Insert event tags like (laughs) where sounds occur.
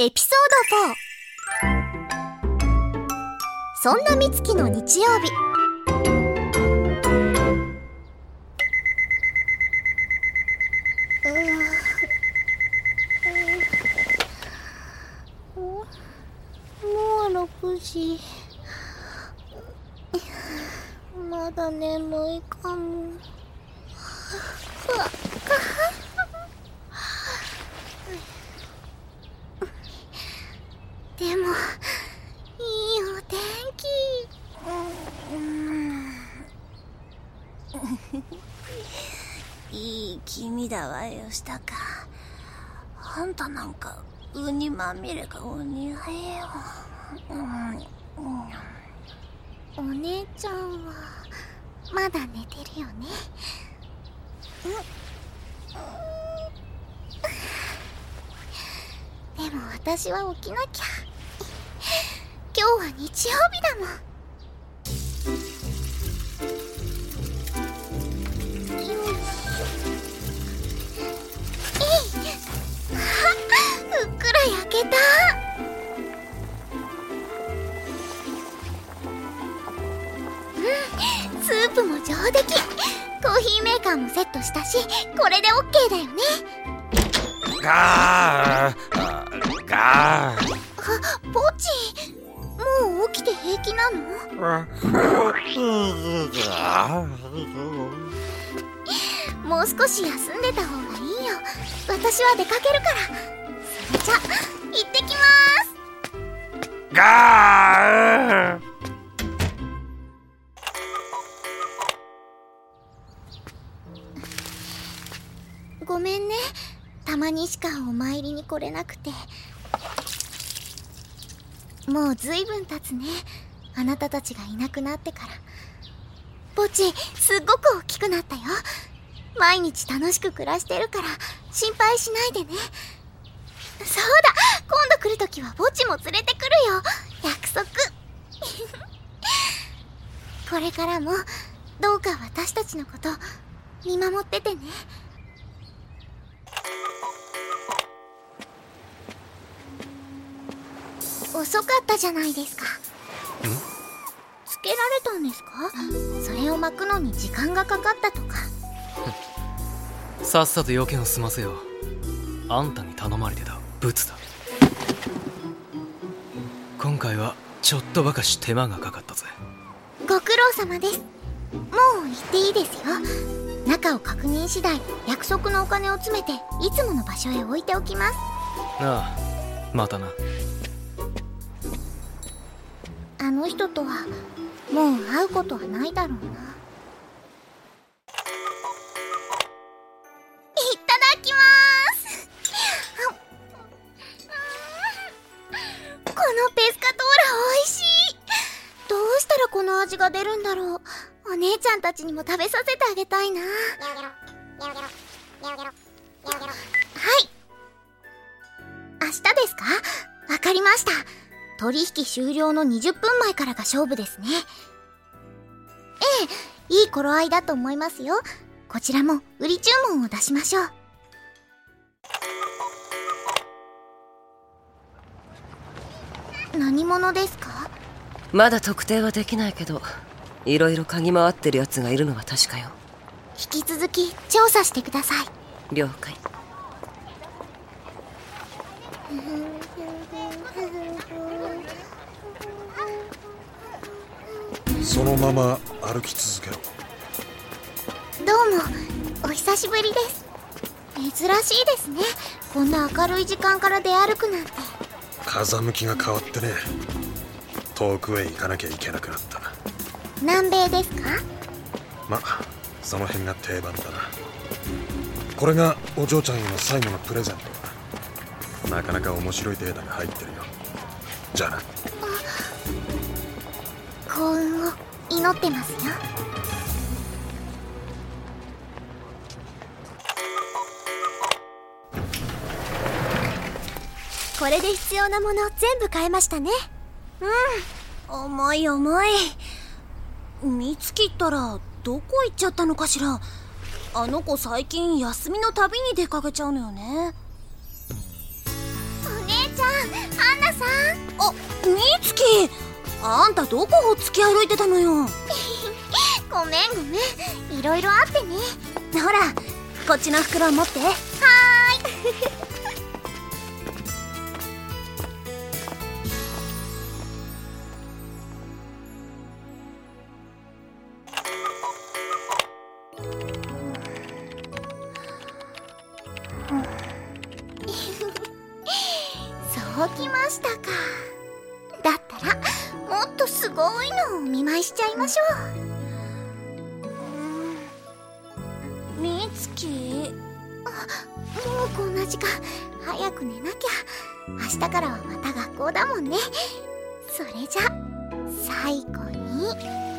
エピソード4そんなみつきの日曜日。もう6時。まだ眠いかも。でもいいお天気。いい気味だわよしたかあんたなんかウニまみれがお似合いよ、うん。お姉ちゃんはまだ寝てるよね。でも私は起きなきゃ。今日は日曜日だもん。うっくら焼けた。うん。スープも上出来。コーヒーメーカーもセットしたしこれで OK だよね。ガーガーあポチ起きて平気なの？(laughs) もう少し休んでた方がいいよ。私は出かけるから。それじゃ行ってきます。ガーごめんね。たまにしかお参りに来れなくてもうずいぶん経つね。あなたたちがいなくなってから。ポチすっごく大きくなったよ。毎日楽しく暮らしてるから心配しないでね。そうだ今度来るときはポチも連れてくるよ。約束。(laughs) これからもどうか私たちのこと見守っててね。遅かったじゃないですか。つけられたんですか？それを巻くのに時間がかかったとか。さっさと要件を済ませよう。あんたに頼まれてたブツだ。今回はちょっとばかし手間がかかったぜ。ご苦労様です。もう行っていいですよ。中を確認次第約束のお金を詰めていつもの場所へ置いておきます。ああまたなあの人とはもう会うことはないだろうな。いただきます。このペスカトーラ美味しい。どうしたらこの味が出るんだろう。お姉ちゃんたちにも食べさせてあげたいな。はい。明日ですか？わかりました。取引終了の20分前からが勝負ですね。ええいい頃合いだと思いますよ。こちらも売り注文を出しましょう。何者ですか？まだ特定はできないけどいろいろ嗅ぎ回ってるやつがいるのは確かよ。引き続き調査してください。了解 (laughs) そのまま歩き続けろ。どうもお久しぶりです。珍しいですね。こんな明るい時間から出歩くなんて。風向きが変わってね遠くへ行かなきゃいけなくなった。南米ですか？まその辺が定番だな。これがお嬢ちゃんへの最後のプレゼント。だなかなか面白いデータが入ってるよ。じゃあな。幸運を祈ってますよ。これで必要なもの全部買えましたね。うん。重い重い。美月ったらどこ行っちゃったのかしら。あの子最近休みのたびに出かけちゃうのよね。お姉ちゃんみつきあんたどこを突き歩いてたのよ？(laughs) ごめんごめん。いろいろあってね。ほらこっちの袋持って。はーい。(laughs) そうきましたかすごいのを見舞いしちゃいましょう。みつきもうこんな時間早く寝なきゃ。明日からはまた学校だもんね。それじゃ最後に。